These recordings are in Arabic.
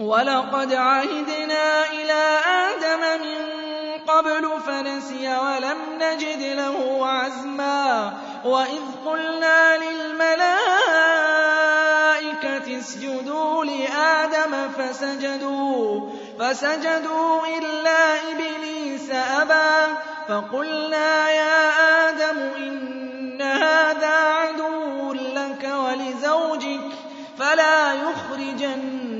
وَلَقَدْ عَهِدْنَا إِلَىٰ آدَمَ مِن قَبْلُ فَنَسِيَ وَلَمْ نَجِدْ لَهُ عَزْمًا وَإِذْ قُلْنَا لِلْمَلَائِكَةِ اسْجُدُوا لِآدَمَ فَسَجَدُوا فَسَجَدُوا إِلَّا إِبْلِيسَ أَبَىٰ فَقُلْنَا يَا آدَمُ إِنَّ هَٰذَا عَدُوٌّ لَّكَ وَلِزَوْجِكَ فَلَا يُخْرِجَنَّ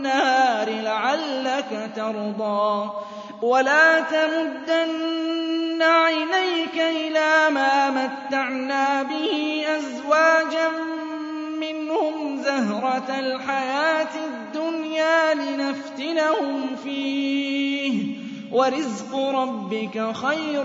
النَّهَارِ لَعَلَّكَ تَرْضَىٰ. وَلَا تَمُدَّنَّ عَيْنَيْكَ إِلَىٰ مَا مَتَّعْنَا بِهِ أَزْوَاجًا مِّنْهُمْ زَهْرَةَ الْحَيَاةِ الدُّنْيَا لِنَفْتِنَهُمْ فِيهِ. وَرِزْقُ رَبِّكَ خَيْرٌ